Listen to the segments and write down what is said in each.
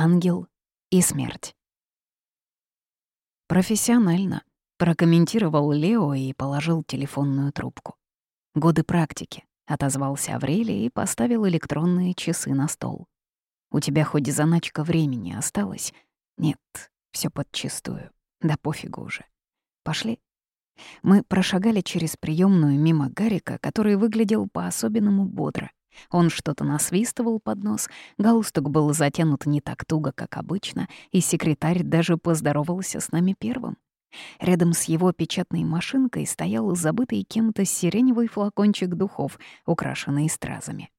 Ангел и смерть. Профессионально, прокомментировал Лео и положил телефонную трубку. Годы практики, отозвался Аврелий и поставил электронные часы на стол. У тебя хоть заначка времени осталось? Нет, все подчистую. Да пофигу уже. Пошли. Мы прошагали через приемную мимо Гарика, который выглядел по-особенному бодро. Он что-то насвистывал под нос, галстук был затянут не так туго, как обычно, и секретарь даже поздоровался с нами первым. Рядом с его печатной машинкой стоял забытый кем-то сиреневый флакончик духов, украшенный стразами.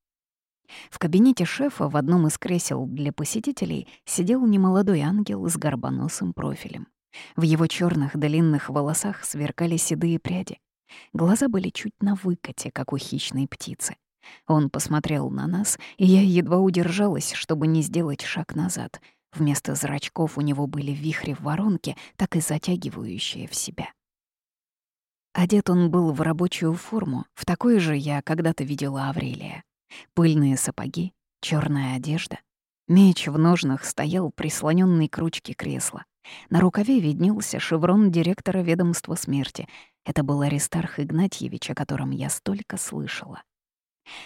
В кабинете шефа в одном из кресел для посетителей сидел немолодой ангел с горбоносым профилем. В его черных длинных волосах сверкали седые пряди. Глаза были чуть на выкате, как у хищной птицы. Он посмотрел на нас, и я едва удержалась, чтобы не сделать шаг назад. Вместо зрачков у него были вихри в воронке, так и затягивающие в себя. Одет он был в рабочую форму, в такой же я когда-то видела Аврелия. Пыльные сапоги, черная одежда. Меч в ножнах стоял прислоненный к ручке кресла. На рукаве виднелся шеврон директора ведомства смерти. Это был Аристарх Игнатьевич, о котором я столько слышала.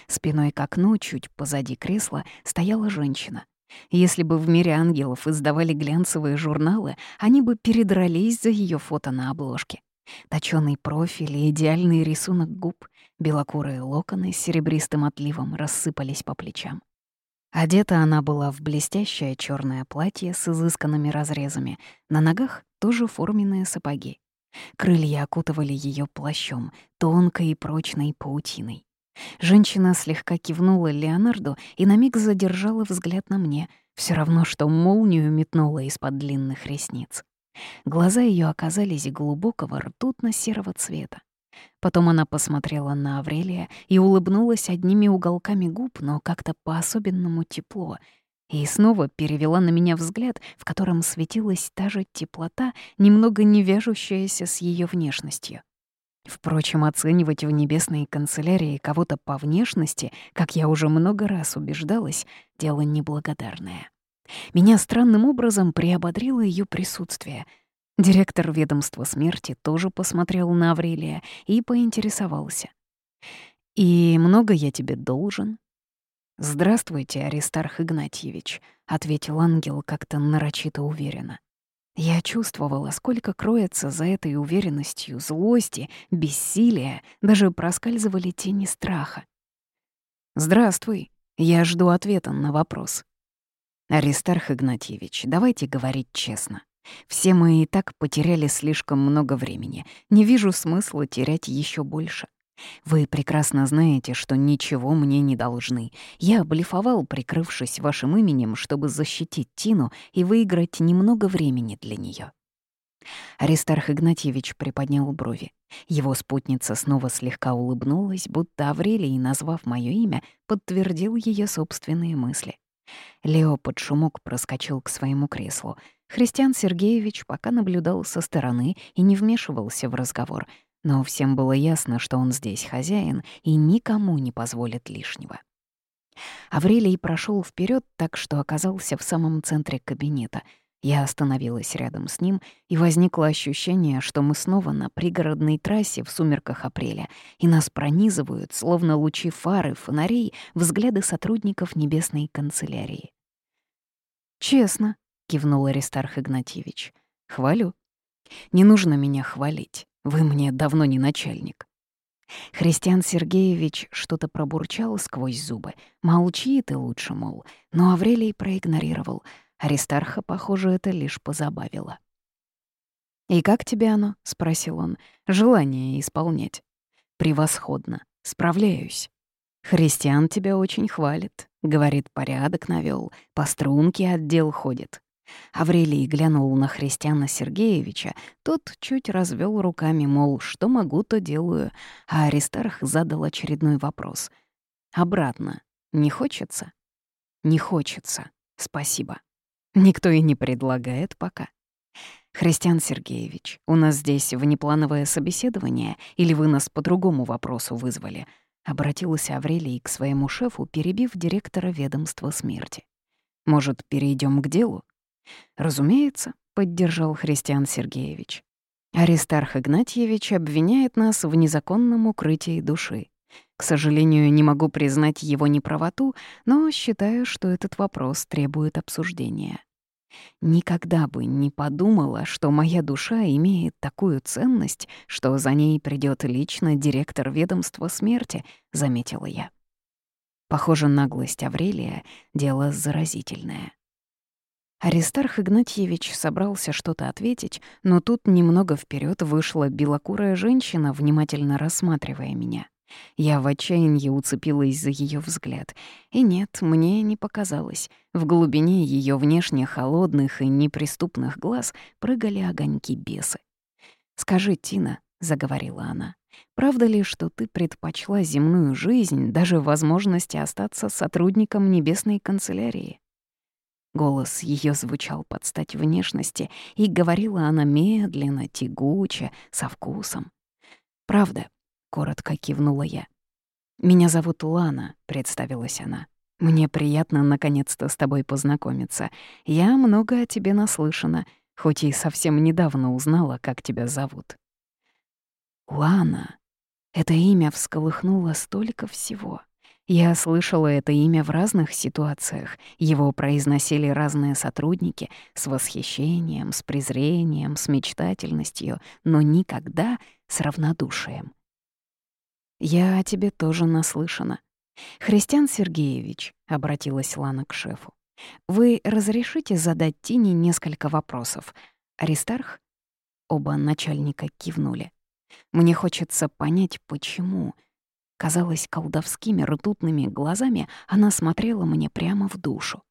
Спиной к окну, чуть позади кресла, стояла женщина. Если бы в мире ангелов издавали глянцевые журналы, они бы передрались за ее фото на обложке. Точёный профиль и идеальный рисунок губ, белокурые локоны с серебристым отливом рассыпались по плечам. Одета она была в блестящее черное платье с изысканными разрезами, на ногах тоже форменные сапоги. Крылья окутывали ее плащом, тонкой и прочной паутиной. Женщина слегка кивнула Леонарду и на миг задержала взгляд на мне, все равно, что молнию метнула из-под длинных ресниц. Глаза ее оказались глубокого ртутно-серого цвета. Потом она посмотрела на Аврелия и улыбнулась одними уголками губ, но как-то по-особенному тепло, и снова перевела на меня взгляд, в котором светилась та же теплота, немного не вяжущаяся с ее внешностью. Впрочем, оценивать в небесной канцелярии кого-то по внешности, как я уже много раз убеждалась, дело неблагодарное. Меня странным образом приободрило ее присутствие. Директор ведомства смерти тоже посмотрел на Аврелия и поинтересовался. «И много я тебе должен?» «Здравствуйте, Аристарх Игнатьевич», — ответил ангел как-то нарочито уверенно. Я чувствовала, сколько кроется за этой уверенностью злости, бессилия, даже проскальзывали тени страха. «Здравствуй, я жду ответа на вопрос». «Аристарх Игнатьевич, давайте говорить честно. Все мы и так потеряли слишком много времени. Не вижу смысла терять еще больше. Вы прекрасно знаете, что ничего мне не должны. Я блефовал, прикрывшись вашим именем, чтобы защитить Тину и выиграть немного времени для нее. Аристарх Игнатьевич приподнял брови. Его спутница снова слегка улыбнулась, будто Аврелий, назвав мое имя, подтвердил ее собственные мысли. Лео под шумок проскочил к своему креслу. Христиан Сергеевич пока наблюдал со стороны и не вмешивался в разговор — но всем было ясно, что он здесь хозяин и никому не позволит лишнего. Аврелий прошел вперед так, что оказался в самом центре кабинета. Я остановилась рядом с ним, и возникло ощущение, что мы снова на пригородной трассе в сумерках апреля, и нас пронизывают, словно лучи фары, фонарей, взгляды сотрудников небесной канцелярии. «Честно», — кивнул Аристарх Игнатьевич, — «хвалю. Не нужно меня хвалить. Вы мне давно не начальник». Христиан Сергеевич что-то пробурчал сквозь зубы. Молчи ты лучше, мол. Но Аврелий проигнорировал. Аристарха, похоже, это лишь позабавило. «И как тебе оно?» — спросил он. «Желание исполнять». «Превосходно. Справляюсь». «Христиан тебя очень хвалит. Говорит, порядок навёл, по струнке отдел ходит. Аврелий глянул на Христиана Сергеевича, тот чуть развел руками, мол, что могу, то делаю, а Аристарх задал очередной вопрос. «Обратно. Не хочется?» «Не хочется. Спасибо. Никто и не предлагает пока». «Христиан Сергеевич, у нас здесь внеплановое собеседование, или вы нас по другому вопросу вызвали?» — обратился Аврелий к своему шефу, перебив директора ведомства смерти. Может, перейдем к делу? Разумеется, поддержал Христиан Сергеевич. Аристарх Игнатьевич обвиняет нас в незаконном укрытии души. К сожалению, не могу признать его неправоту, но считаю, что этот вопрос требует обсуждения. Никогда бы не подумала, что моя душа имеет такую ценность, что за ней придет лично директор ведомства смерти, заметила я. Похоже, наглость Аврелия — дело заразительное. Аристарх Игнатьевич собрался что-то ответить, но тут немного вперед вышла белокурая женщина, внимательно рассматривая меня. Я в отчаянии уцепилась за ее взгляд. И нет, мне не показалось. В глубине ее внешне холодных и неприступных глаз прыгали огоньки бесы. «Скажи, Тина», — заговорила она, — «правда ли, что ты предпочла земную жизнь, даже возможности остаться сотрудником небесной канцелярии?» Голос ее звучал под стать внешности, и говорила она медленно, тягуче, со вкусом. «Правда, коротко кивнула я. «Меня зовут Лана», — представилась она. «Мне приятно наконец-то с тобой познакомиться. Я много о тебе наслышана, хоть и совсем недавно узнала, как тебя зовут». «Лана». Это имя всколыхнуло столько всего. Я слышала это имя в разных ситуациях. Его произносили разные сотрудники с восхищением, с презрением, с мечтательностью, но никогда с равнодушием. «Я о тебе тоже наслышана». «Христиан Сергеевич», — обратилась Лана к шефу, «вы разрешите задать Тине несколько вопросов? Аристарх?» Оба начальника кивнули. «Мне хочется понять, почему...» Казалось, колдовскими ртутными глазами она смотрела мне прямо в душу.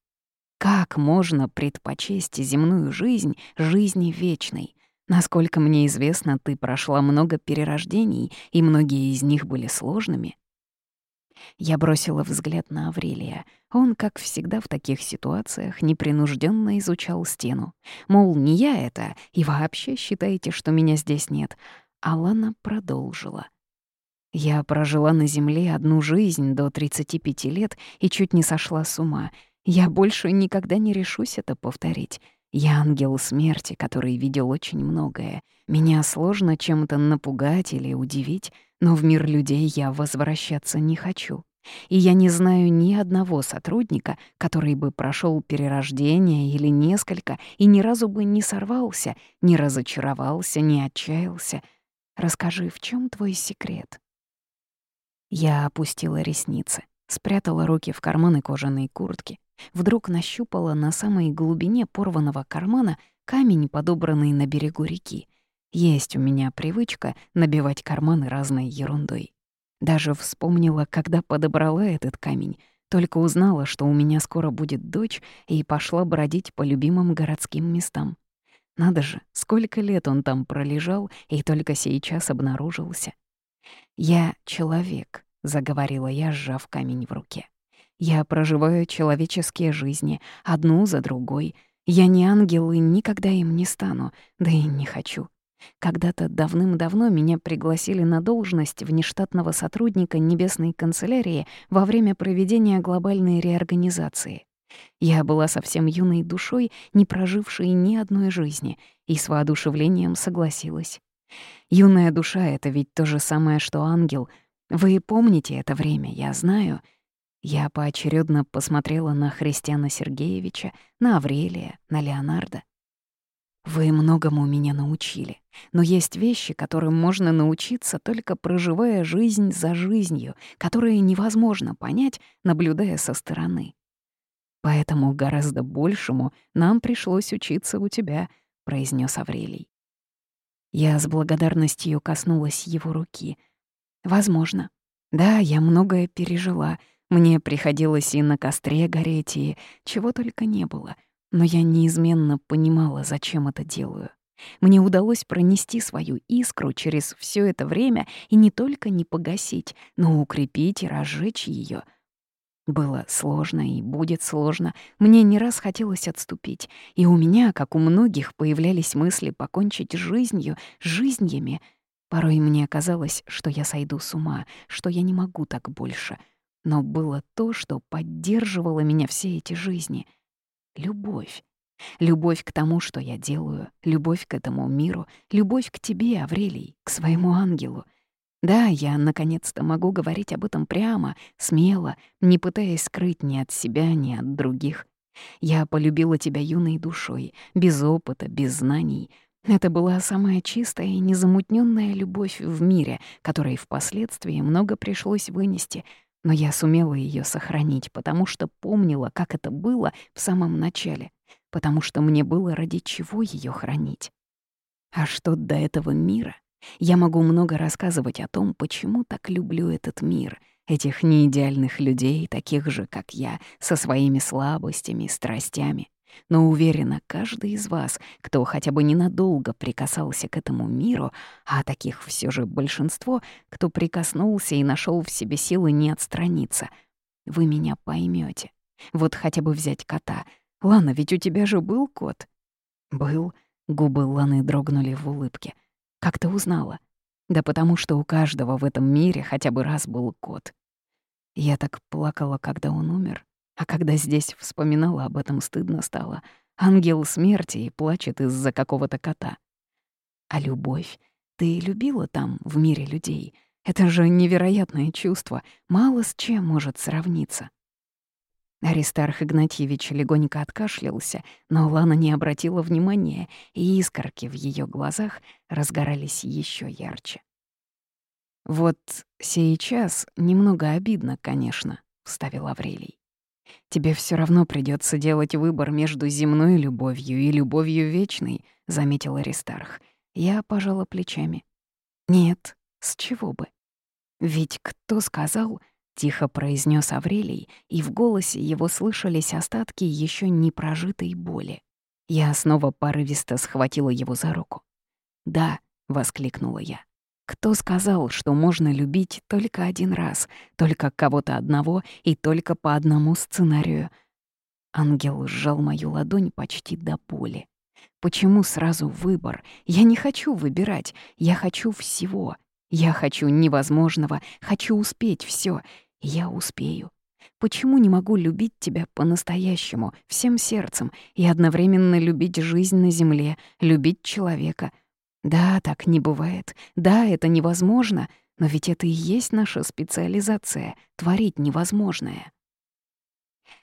Как можно предпочесть земную жизнь жизни вечной? Насколько мне известно, ты прошла много перерождений, и многие из них были сложными. Я бросила взгляд на Аврелия. Он, как всегда в таких ситуациях, непринужденно изучал стену. Мол, не я это, и вообще считаете, что меня здесь нет. Алана продолжила. Я прожила на Земле одну жизнь до 35 лет и чуть не сошла с ума. Я больше никогда не решусь это повторить. Я ангел смерти, который видел очень многое. Меня сложно чем-то напугать или удивить, но в мир людей я возвращаться не хочу. И я не знаю ни одного сотрудника, который бы прошел перерождение или несколько и ни разу бы не сорвался, не разочаровался, не отчаялся. Расскажи, в чем твой секрет? Я опустила ресницы, спрятала руки в карманы кожаной куртки, Вдруг нащупала на самой глубине порванного кармана камень, подобранный на берегу реки. Есть у меня привычка набивать карманы разной ерундой. Даже вспомнила, когда подобрала этот камень, только узнала, что у меня скоро будет дочь, и пошла бродить по любимым городским местам. Надо же, сколько лет он там пролежал и только сейчас обнаружился. «Я человек», — заговорила я, сжав камень в руке. Я проживаю человеческие жизни, одну за другой. Я не ангел и никогда им не стану, да и не хочу. Когда-то давным-давно меня пригласили на должность внештатного сотрудника Небесной канцелярии во время проведения глобальной реорганизации. Я была совсем юной душой, не прожившей ни одной жизни, и с воодушевлением согласилась. Юная душа — это ведь то же самое, что ангел. Вы помните это время, я знаю — я поочередно посмотрела на Христиана Сергеевича, на Аврелия, на Леонардо. Вы многому меня научили, но есть вещи, которым можно научиться, только проживая жизнь за жизнью, которые невозможно понять, наблюдая со стороны. Поэтому гораздо большему нам пришлось учиться у тебя, произнес Аврелий. Я с благодарностью коснулась его руки. Возможно. Да, я многое пережила — мне приходилось и на костре гореть, и чего только не было. Но я неизменно понимала, зачем это делаю. Мне удалось пронести свою искру через все это время и не только не погасить, но укрепить и разжечь ее. Было сложно и будет сложно. Мне не раз хотелось отступить, и у меня, как у многих, появлялись мысли покончить жизнью, жизнями. Порой мне казалось, что я сойду с ума, что я не могу так больше — но было то, что поддерживало меня все эти жизни. Любовь. Любовь к тому, что я делаю, любовь к этому миру, любовь к тебе, Аврелий, к своему ангелу. Да, я наконец-то могу говорить об этом прямо, смело, не пытаясь скрыть ни от себя, ни от других. Я полюбила тебя юной душой, без опыта, без знаний. Это была самая чистая и незамутненная любовь в мире, которой впоследствии много пришлось вынести, но я сумела ее сохранить, потому что помнила, как это было в самом начале — потому что мне было ради чего ее хранить. А что до этого мира? Я могу много рассказывать о том, почему так люблю этот мир, этих неидеальных людей, таких же, как я, со своими слабостями, страстями. Но уверена, каждый из вас, кто хотя бы ненадолго прикасался к этому миру, а таких все же большинство, кто прикоснулся и нашел в себе силы не отстраниться, вы меня поймете. Вот хотя бы взять кота — «Лана, ведь у тебя же был кот?» «Был». Губы Ланы дрогнули в улыбке. «Как ты узнала?» «Да потому что у каждого в этом мире хотя бы раз был кот». Я так плакала, когда он умер, а когда здесь вспоминала об этом, стыдно стало. Ангел смерти и плачет из-за какого-то кота. А любовь? Ты любила там, в мире людей? Это же невероятное чувство, мало с чем может сравниться. Аристарх Игнатьевич легонько откашлялся, но Лана не обратила внимания, и искорки в ее глазах разгорались еще ярче. «Вот сейчас немного обидно, конечно», — вставил Аврелий. «Тебе все равно придется делать выбор между земной любовью и любовью вечной», — заметил Аристарх. Я пожала плечами. «Нет, с чего бы? Ведь кто сказал, — тихо произнес Аврелий, и в голосе его слышались остатки еще не прожитой боли. Я снова порывисто схватила его за руку. «Да», — воскликнула я. «Кто сказал, что можно любить только один раз, только кого-то одного и только по одному сценарию?» Ангел сжал мою ладонь почти до боли. «Почему сразу выбор? Я не хочу выбирать, я хочу всего. Я хочу невозможного, хочу успеть все. Я успею. Почему не могу любить тебя по-настоящему, всем сердцем, и одновременно любить жизнь на земле, любить человека? Да, так не бывает. Да, это невозможно, но ведь это и есть наша специализация — творить невозможное.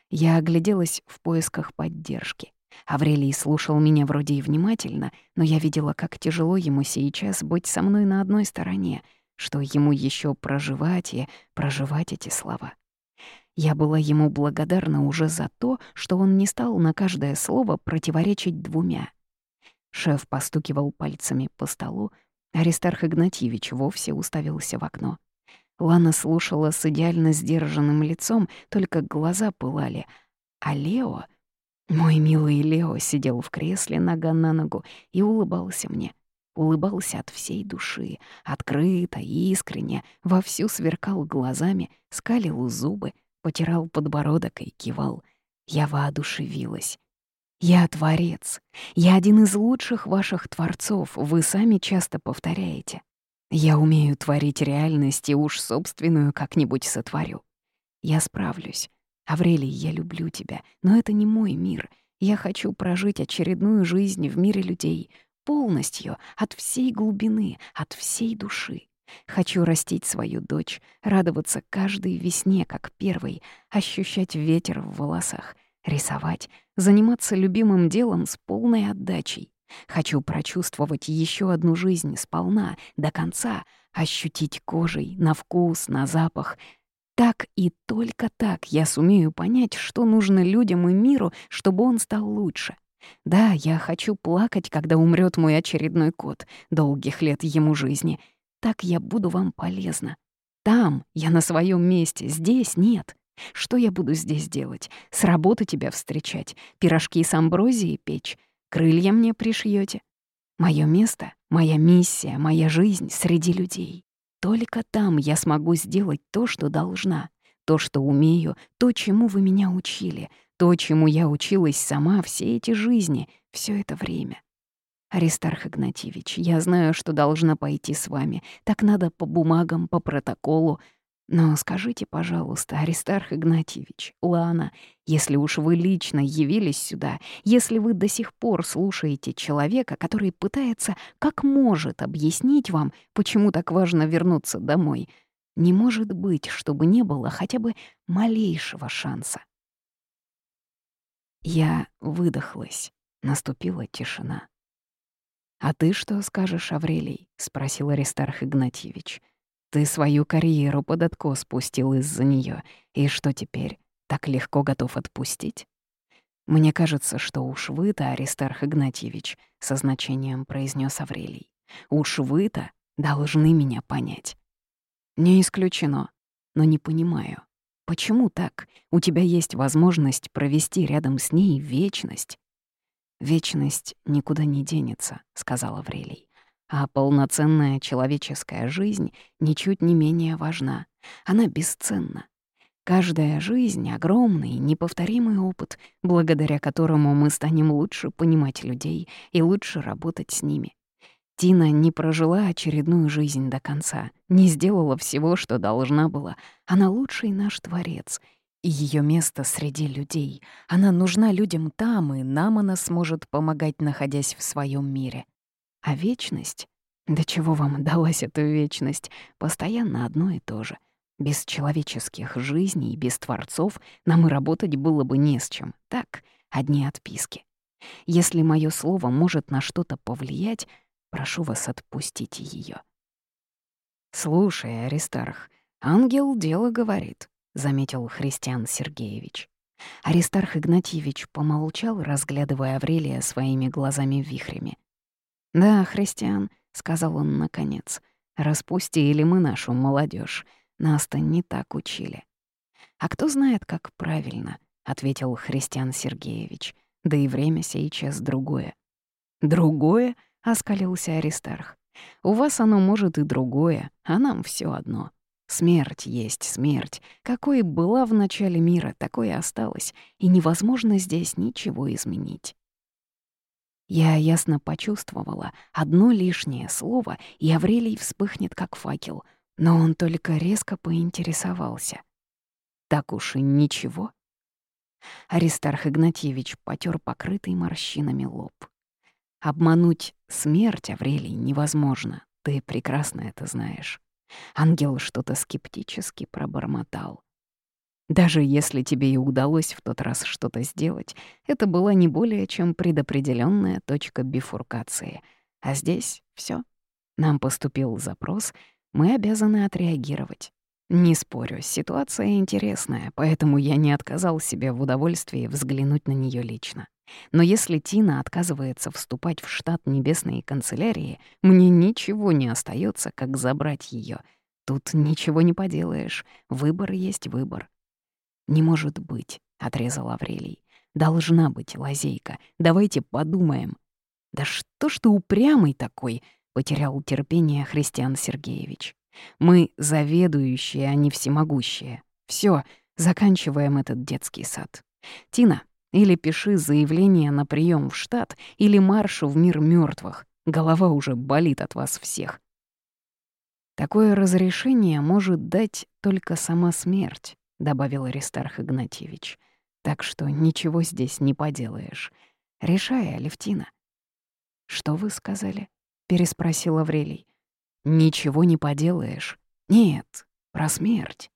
Я огляделась в поисках поддержки. Аврелий слушал меня вроде и внимательно, но я видела, как тяжело ему сейчас быть со мной на одной стороне — что ему еще проживать и проживать эти слова. Я была ему благодарна уже за то, что он не стал на каждое слово противоречить двумя. Шеф постукивал пальцами по столу, Аристарх Игнатьевич вовсе уставился в окно. Лана слушала с идеально сдержанным лицом, только глаза пылали. А Лео... Мой милый Лео сидел в кресле нога на ногу и улыбался мне улыбался от всей души, открыто, искренне, вовсю сверкал глазами, скалил зубы, потирал подбородок и кивал. Я воодушевилась. «Я творец. Я один из лучших ваших творцов, вы сами часто повторяете. Я умею творить реальность и уж собственную как-нибудь сотворю. Я справлюсь. Аврелий, я люблю тебя, но это не мой мир. Я хочу прожить очередную жизнь в мире людей, полностью, от всей глубины, от всей души. Хочу растить свою дочь, радоваться каждой весне, как первой, ощущать ветер в волосах, рисовать, заниматься любимым делом с полной отдачей. Хочу прочувствовать еще одну жизнь сполна, до конца, ощутить кожей, на вкус, на запах. Так и только так я сумею понять, что нужно людям и миру, чтобы он стал лучше. Да, я хочу плакать, когда умрет мой очередной кот, долгих лет ему жизни. Так я буду вам полезна. Там я на своем месте, здесь нет. Что я буду здесь делать? С работы тебя встречать, пирожки с амброзией печь, крылья мне пришьете. Мое место, моя миссия, моя жизнь среди людей. Только там я смогу сделать то, что должна, то, что умею, то, чему вы меня учили, то, чему я училась сама все эти жизни, все это время. Аристарх Игнатьевич, я знаю, что должна пойти с вами. Так надо по бумагам, по протоколу. Но скажите, пожалуйста, Аристарх Игнатьевич, Лана, если уж вы лично явились сюда, если вы до сих пор слушаете человека, который пытается как может объяснить вам, почему так важно вернуться домой, не может быть, чтобы не было хотя бы малейшего шанса. Я выдохлась. Наступила тишина. «А ты что скажешь, Аврелий?» — спросил Аристарх Игнатьевич. Ты свою карьеру под откос спустил из-за нее, и что теперь, так легко готов отпустить? Мне кажется, что уж вы-то, Аристарх Игнатьевич, со значением произнес Аврелий, уж вы-то должны меня понять. Не исключено, но не понимаю. Почему так? У тебя есть возможность провести рядом с ней вечность. «Вечность никуда не денется», — сказал Аврелий. А полноценная человеческая жизнь ничуть не менее важна. Она бесценна. Каждая жизнь — огромный, неповторимый опыт, благодаря которому мы станем лучше понимать людей и лучше работать с ними. Тина не прожила очередную жизнь до конца, не сделала всего, что должна была. Она лучший наш творец, и ее место среди людей. Она нужна людям там, и нам она сможет помогать, находясь в своем мире. А вечность? До чего вам далась эта вечность? Постоянно одно и то же. Без человеческих жизней, без творцов нам и работать было бы не с чем. Так, одни отписки. Если мое слово может на что-то повлиять, прошу вас, отпустите ее. «Слушай, Аристарх, ангел дело говорит», — заметил Христиан Сергеевич. Аристарх Игнатьевич помолчал, разглядывая Аврелия своими глазами-вихрями. «Да, Христиан», — сказал он наконец, — «распустили мы нашу молодежь. Нас-то не так учили». «А кто знает, как правильно», — ответил Христиан Сергеевич. «Да и время сейчас другое». «Другое?» — оскалился Аристарх. «У вас оно может и другое, а нам все одно. Смерть есть смерть. Какой была в начале мира, такой и осталась, и невозможно здесь ничего изменить». Я ясно почувствовала одно лишнее слово, и Аврелий вспыхнет, как факел, но он только резко поинтересовался. Так уж и ничего. Аристарх Игнатьевич потер покрытый морщинами лоб. Обмануть смерть, Аврелий, невозможно, ты прекрасно это знаешь. Ангел что-то скептически пробормотал. Даже если тебе и удалось в тот раз что-то сделать, это была не более чем предопределенная точка бифуркации. А здесь все. Нам поступил запрос, мы обязаны отреагировать. Не спорю, ситуация интересная, поэтому я не отказал себе в удовольствии взглянуть на нее лично. Но если Тина отказывается вступать в штат небесной канцелярии, мне ничего не остается, как забрать ее. Тут ничего не поделаешь. Выбор есть выбор. «Не может быть», — отрезал Аврелий. «Должна быть лазейка. Давайте подумаем». «Да что ж ты упрямый такой?» — потерял терпение Христиан Сергеевич. «Мы заведующие, а не всемогущие. Все, заканчиваем этот детский сад. Тина, или пиши заявление на прием в штат, или маршу в мир мертвых. Голова уже болит от вас всех». Такое разрешение может дать только сама смерть добавил Аристарх Игнатьевич. Так что ничего здесь не поделаешь. Решай, Алевтина. Что вы сказали? переспросил Аврелий. Ничего не поделаешь. Нет, про смерть.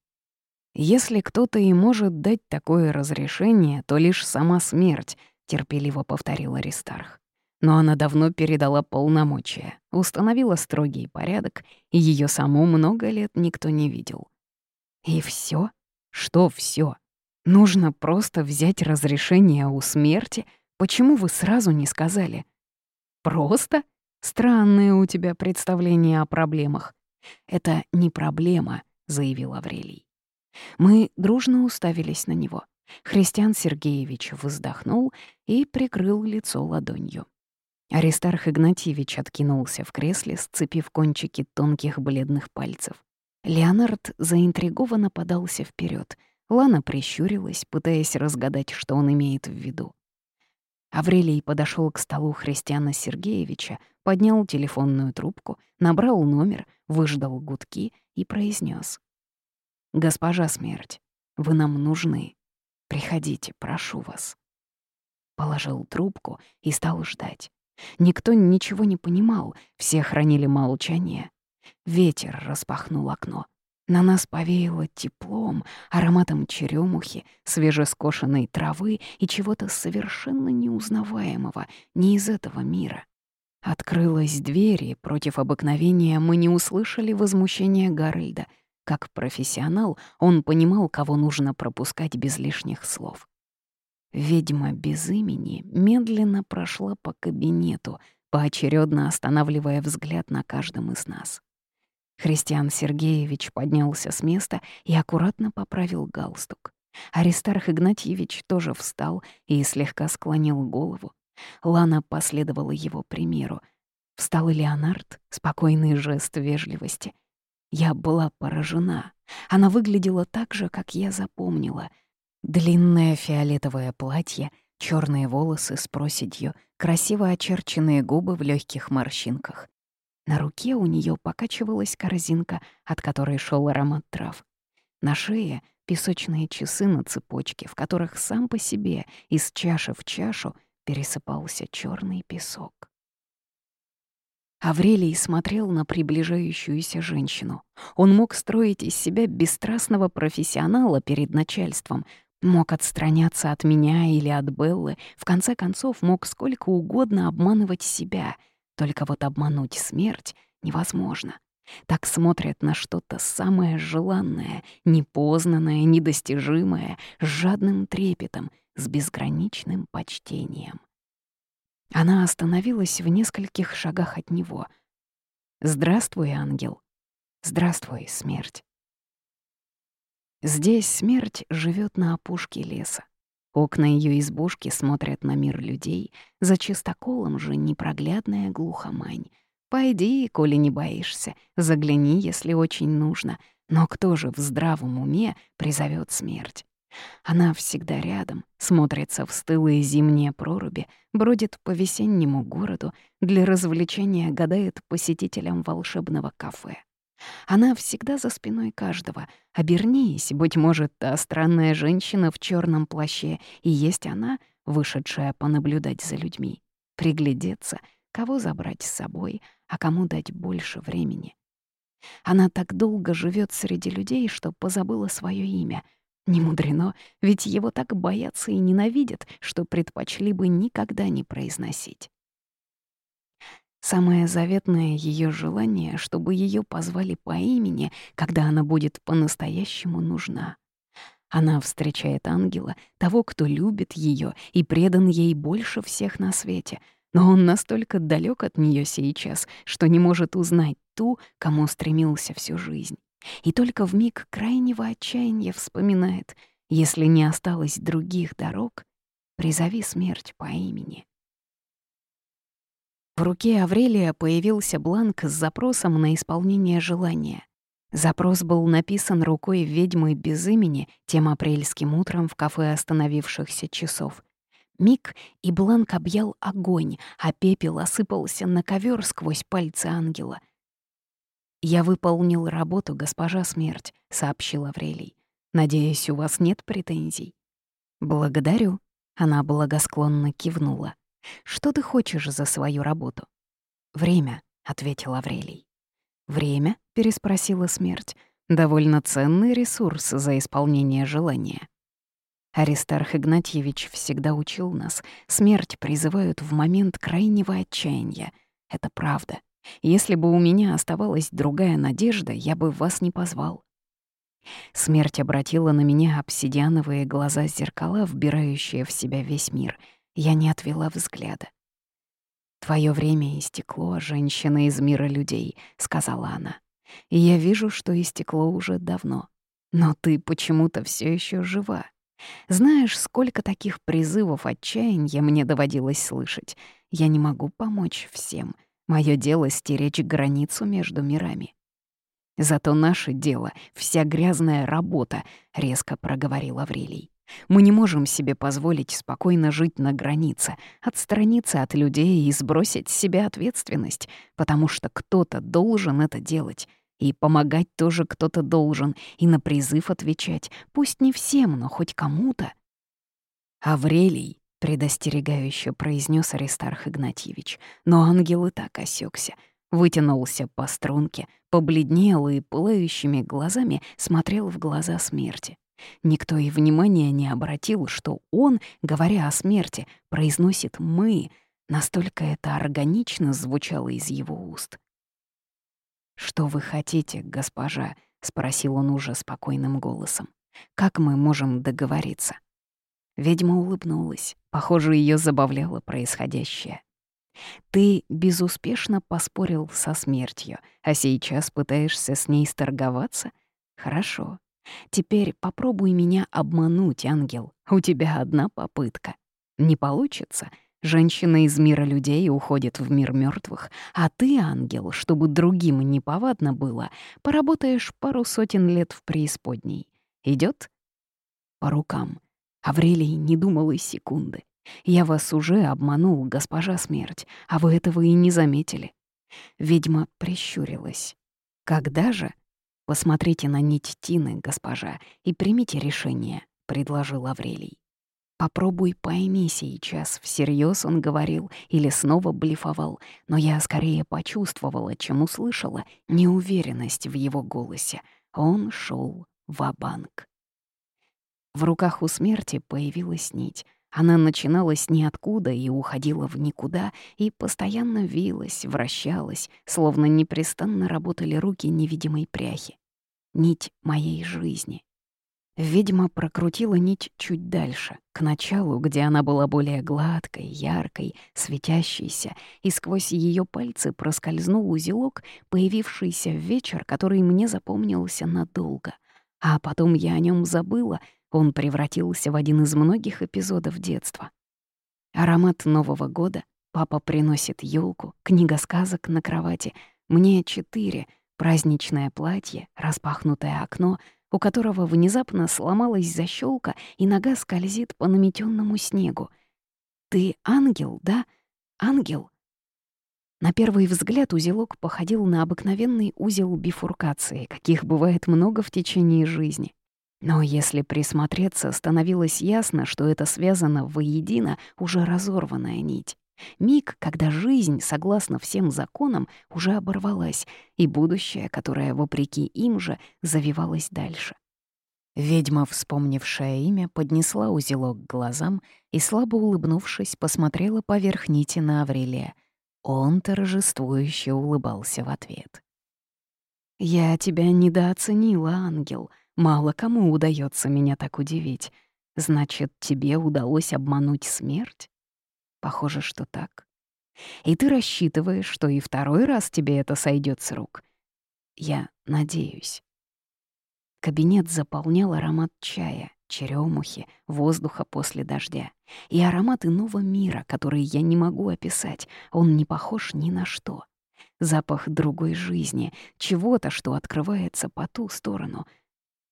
Если кто-то и может дать такое разрешение, то лишь сама смерть, терпеливо повторил Аристарх. Но она давно передала полномочия, установила строгий порядок, и ее саму много лет никто не видел. И все? Что все? Нужно просто взять разрешение у смерти? Почему вы сразу не сказали? Просто? Странное у тебя представление о проблемах. Это не проблема, заявил Аврелий. Мы дружно уставились на него. Христиан Сергеевич вздохнул и прикрыл лицо ладонью. Аристарх Игнатьевич откинулся в кресле, сцепив кончики тонких бледных пальцев. Леонард заинтригованно подался вперед. Лана прищурилась, пытаясь разгадать, что он имеет в виду. Аврелий подошел к столу Христиана Сергеевича, поднял телефонную трубку, набрал номер, выждал гудки и произнес: «Госпожа смерть, вы нам нужны. Приходите, прошу вас». Положил трубку и стал ждать. Никто ничего не понимал, все хранили молчание. Ветер распахнул окно. На нас повеяло теплом, ароматом черемухи, свежескошенной травы и чего-то совершенно неузнаваемого, не из этого мира. Открылась дверь, и против обыкновения мы не услышали возмущения Гарольда. Как профессионал, он понимал, кого нужно пропускать без лишних слов. Ведьма без имени медленно прошла по кабинету, поочередно останавливая взгляд на каждом из нас. Христиан Сергеевич поднялся с места и аккуратно поправил галстук. Аристарх Игнатьевич тоже встал и слегка склонил голову. Лана последовала его примеру. Встал и Леонард, спокойный жест вежливости. Я была поражена. Она выглядела так же, как я запомнила. Длинное фиолетовое платье, черные волосы с проседью, красиво очерченные губы в легких морщинках. На руке у нее покачивалась корзинка, от которой шел аромат трав. На шее — песочные часы на цепочке, в которых сам по себе из чаши в чашу пересыпался черный песок. Аврелий смотрел на приближающуюся женщину. Он мог строить из себя бесстрастного профессионала перед начальством, мог отстраняться от меня или от Беллы, в конце концов мог сколько угодно обманывать себя — только вот обмануть смерть невозможно. Так смотрят на что-то самое желанное, непознанное, недостижимое, с жадным трепетом, с безграничным почтением. Она остановилась в нескольких шагах от него. «Здравствуй, ангел. Здравствуй, смерть». Здесь смерть живет на опушке леса. Окна ее избушки смотрят на мир людей, за чистоколом же непроглядная глухомань. Пойди, коли не боишься, загляни, если очень нужно. Но кто же в здравом уме призовет смерть? Она всегда рядом, смотрится в стылые зимние проруби, бродит по весеннему городу, для развлечения гадает посетителям волшебного кафе. Она всегда за спиной каждого. Обернись, быть может, та странная женщина в черном плаще, и есть она, вышедшая понаблюдать за людьми. Приглядеться, кого забрать с собой, а кому дать больше времени. Она так долго живет среди людей, что позабыла свое имя. Не мудрено, ведь его так боятся и ненавидят, что предпочли бы никогда не произносить. Самое заветное ее желание, чтобы ее позвали по имени, когда она будет по-настоящему нужна. Она встречает ангела, того, кто любит ее и предан ей больше всех на свете, но он настолько далек от нее сейчас, что не может узнать ту, кому стремился всю жизнь. И только в миг крайнего отчаяния вспоминает, если не осталось других дорог, призови смерть по имени. В руке Аврелия появился бланк с запросом на исполнение желания. Запрос был написан рукой ведьмы без имени тем апрельским утром в кафе остановившихся часов. Миг, и бланк объял огонь, а пепел осыпался на ковер сквозь пальцы ангела. «Я выполнил работу, госпожа смерть», — сообщил Аврелий. «Надеюсь, у вас нет претензий?» «Благодарю», — она благосклонно кивнула. Что ты хочешь за свою работу?» «Время», — ответил Аврелий. «Время?» — переспросила смерть. «Довольно ценный ресурс за исполнение желания». Аристарх Игнатьевич всегда учил нас, смерть призывают в момент крайнего отчаяния. Это правда. Если бы у меня оставалась другая надежда, я бы вас не позвал. Смерть обратила на меня обсидиановые глаза зеркала, вбирающие в себя весь мир — я не отвела взгляда. «Твое время истекло, женщина из мира людей», — сказала она. «И я вижу, что истекло уже давно. Но ты почему-то все еще жива. Знаешь, сколько таких призывов отчаяния мне доводилось слышать. Я не могу помочь всем. Мое дело — стеречь границу между мирами». «Зато наше дело — вся грязная работа», — резко проговорил Аврелий. Мы не можем себе позволить спокойно жить на границе, отстраниться от людей и сбросить с себя ответственность, потому что кто-то должен это делать. И помогать тоже кто-то должен, и на призыв отвечать, пусть не всем, но хоть кому-то. «Аврелий», — предостерегающе произнес Аристарх Игнатьевич, но ангел и так осекся, вытянулся по струнке, побледнел и пылающими глазами смотрел в глаза смерти. Никто и внимания не обратил, что он, говоря о смерти, произносит «мы», настолько это органично звучало из его уст. «Что вы хотите, госпожа?» — спросил он уже спокойным голосом. «Как мы можем договориться?» Ведьма улыбнулась. Похоже, ее забавляло происходящее. «Ты безуспешно поспорил со смертью, а сейчас пытаешься с ней сторговаться? Хорошо. Теперь попробуй меня обмануть, ангел. У тебя одна попытка. Не получится — Женщина из мира людей уходит в мир мертвых, а ты, ангел, чтобы другим не повадно было, поработаешь пару сотен лет в преисподней. Идет? По рукам. Аврелий не думал и секунды. Я вас уже обманул, госпожа смерть, а вы этого и не заметили. Ведьма прищурилась. Когда же? Посмотрите на нить Тины, госпожа, и примите решение, предложил Аврелий. Попробуй пойми сейчас, всерьез он говорил или снова блефовал, но я скорее почувствовала, чем услышала, неуверенность в его голосе. Он шел в банк В руках у смерти появилась нить. Она начиналась ниоткуда и уходила в никуда, и постоянно вилась, вращалась, словно непрестанно работали руки невидимой пряхи. Нить моей жизни. Ведьма прокрутила нить чуть дальше, к началу, где она была более гладкой, яркой, светящейся, и сквозь ее пальцы проскользнул узелок, появившийся в вечер, который мне запомнился надолго. А потом я о нем забыла, он превратился в один из многих эпизодов детства. Аромат Нового года, папа приносит елку, книга сказок на кровати, мне четыре, праздничное платье, распахнутое окно — у которого внезапно сломалась защелка и нога скользит по наметенному снегу. «Ты ангел, да? Ангел?» На первый взгляд узелок походил на обыкновенный узел бифуркации, каких бывает много в течение жизни. Но если присмотреться, становилось ясно, что это связано воедино уже разорванная нить. Миг, когда жизнь, согласно всем законам, уже оборвалась, и будущее, которое, вопреки им же, завивалось дальше. Ведьма, вспомнившая имя, поднесла узелок к глазам и, слабо улыбнувшись, посмотрела поверх нити на Аврелия. Он торжествующе улыбался в ответ. «Я тебя недооценила, ангел. Мало кому удается меня так удивить. Значит, тебе удалось обмануть смерть?» Похоже, что так. И ты рассчитываешь, что и второй раз тебе это сойдет с рук. Я надеюсь. Кабинет заполнял аромат чая, черемухи, воздуха после дождя и аромат иного мира, который я не могу описать. Он не похож ни на что. Запах другой жизни, чего-то, что открывается по ту сторону —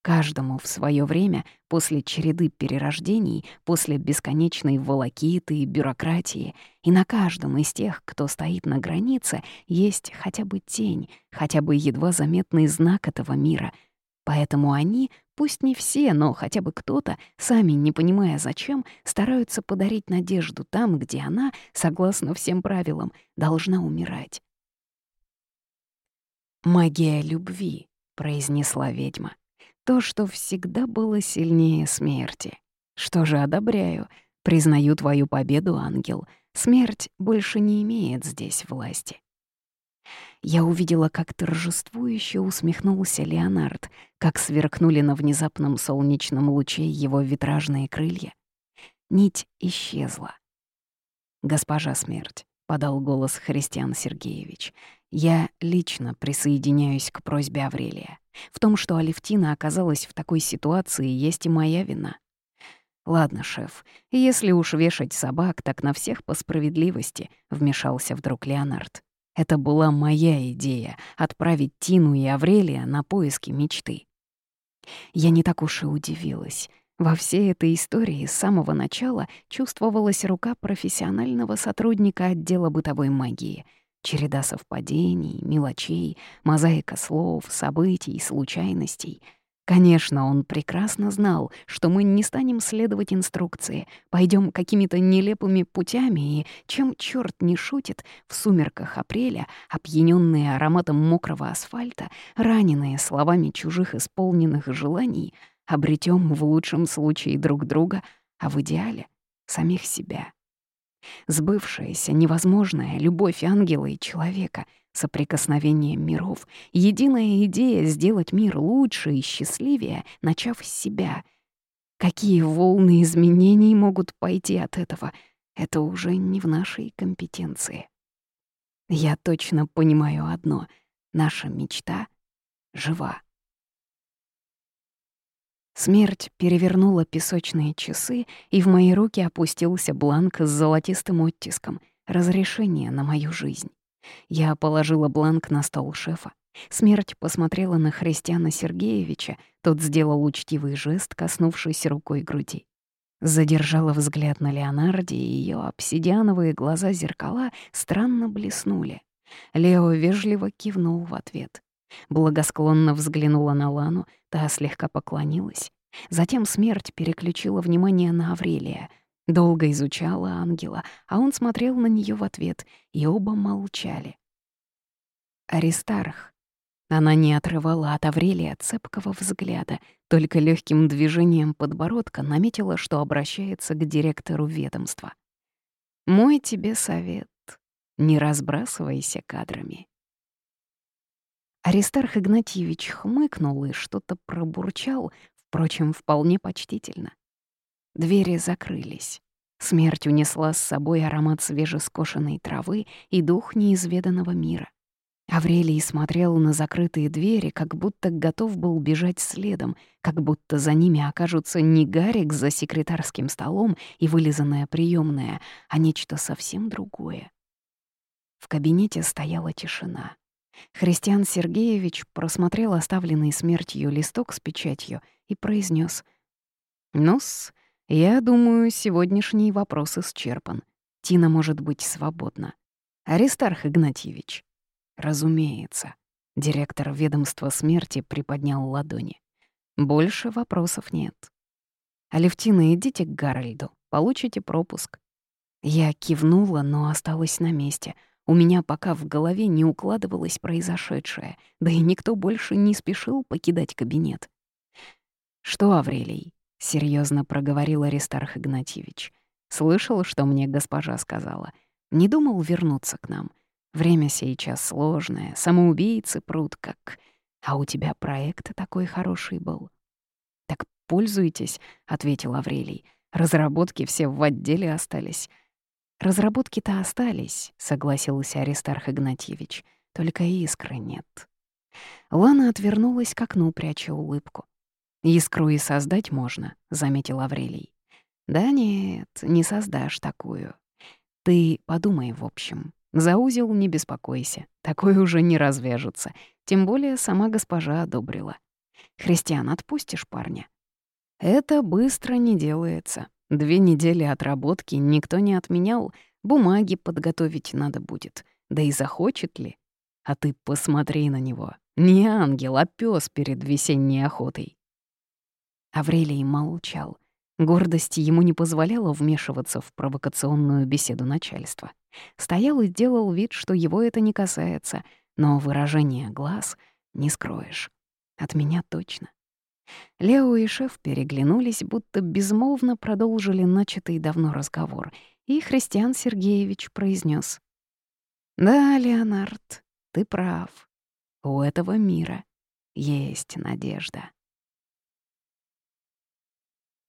Каждому в свое время, после череды перерождений, после бесконечной волокиты и бюрократии, и на каждом из тех, кто стоит на границе, есть хотя бы тень, хотя бы едва заметный знак этого мира. Поэтому они, пусть не все, но хотя бы кто-то, сами не понимая зачем, стараются подарить надежду там, где она, согласно всем правилам, должна умирать. «Магия любви», — произнесла ведьма. То, что всегда было сильнее смерти. Что же одобряю. Признаю твою победу, ангел. Смерть больше не имеет здесь власти. Я увидела, как торжествующе усмехнулся Леонард, как сверкнули на внезапном солнечном луче его витражные крылья. Нить исчезла. «Госпожа смерть», — подал голос Христиан Сергеевич, — «я лично присоединяюсь к просьбе Аврелия. В том, что Алевтина оказалась в такой ситуации, есть и моя вина. «Ладно, шеф, если уж вешать собак, так на всех по справедливости», — вмешался вдруг Леонард. «Это была моя идея — отправить Тину и Аврелия на поиски мечты». Я не так уж и удивилась. Во всей этой истории с самого начала чувствовалась рука профессионального сотрудника отдела бытовой магии. Череда совпадений, мелочей, мозаика слов, событий, случайностей. Конечно, он прекрасно знал, что мы не станем следовать инструкции, пойдем какими-то нелепыми путями, и чем черт не шутит, в сумерках апреля, опьяненные ароматом мокрого асфальта, раненые словами чужих исполненных желаний, обретем в лучшем случае друг друга, а в идеале — самих себя. Сбывшаяся, невозможная любовь ангела и человека, соприкосновение миров, единая идея сделать мир лучше и счастливее, начав с себя. Какие волны изменений могут пойти от этого, это уже не в нашей компетенции. Я точно понимаю одно — наша мечта жива. Смерть перевернула песочные часы, и в мои руки опустился бланк с золотистым оттиском — разрешение на мою жизнь. Я положила бланк на стол шефа. Смерть посмотрела на Христиана Сергеевича, тот сделал учтивый жест, коснувшись рукой груди. Задержала взгляд на Леонарде, и ее обсидиановые глаза-зеркала странно блеснули. Лео вежливо кивнул в ответ. Благосклонно взглянула на Лану, та слегка поклонилась. Затем смерть переключила внимание на Аврелия. Долго изучала ангела, а он смотрел на нее в ответ, и оба молчали. Аристарх. Она не отрывала от Аврелия цепкого взгляда, только легким движением подбородка наметила, что обращается к директору ведомства. «Мой тебе совет. Не разбрасывайся кадрами. Аристарх Игнатьевич хмыкнул и что-то пробурчал, впрочем, вполне почтительно. Двери закрылись. Смерть унесла с собой аромат свежескошенной травы и дух неизведанного мира. Аврелий смотрел на закрытые двери, как будто готов был бежать следом, как будто за ними окажутся не Гарик за секретарским столом и вылизанная приемная, а нечто совсем другое. В кабинете стояла тишина. Христиан Сергеевич просмотрел оставленный смертью листок с печатью и произнес: «Ну-с, я думаю, сегодняшний вопрос исчерпан. Тина может быть свободна. Аристарх Игнатьевич». «Разумеется». Директор ведомства смерти приподнял ладони. «Больше вопросов нет. Алевтина, идите к Гарольду, получите пропуск». Я кивнула, но осталась на месте — у меня пока в голове не укладывалось произошедшее, да и никто больше не спешил покидать кабинет. «Что, Аврелий?» — серьезно проговорил Аристарх Игнатьевич. «Слышал, что мне госпожа сказала. Не думал вернуться к нам. Время сейчас сложное, самоубийцы прут как... А у тебя проект такой хороший был». «Так пользуйтесь», — ответил Аврелий. «Разработки все в отделе остались». «Разработки-то остались», — согласился Аристарх Игнатьевич. «Только искры нет». Лана отвернулась к окну, пряча улыбку. «Искру и создать можно», — заметил Аврелий. «Да нет, не создашь такую. Ты подумай, в общем. За узел не беспокойся, такой уже не развяжется. Тем более сама госпожа одобрила. Христиан, отпустишь парня?» «Это быстро не делается. Две недели отработки никто не отменял, бумаги подготовить надо будет. Да и захочет ли? А ты посмотри на него. Не ангел, а пес перед весенней охотой. Аврелий молчал. Гордость ему не позволяла вмешиваться в провокационную беседу начальства. Стоял и делал вид, что его это не касается, но выражение глаз не скроешь. От меня точно. Лео и шеф переглянулись, будто безмолвно продолжили начатый давно разговор, и Христиан Сергеевич произнес: «Да, Леонард, ты прав. У этого мира есть надежда».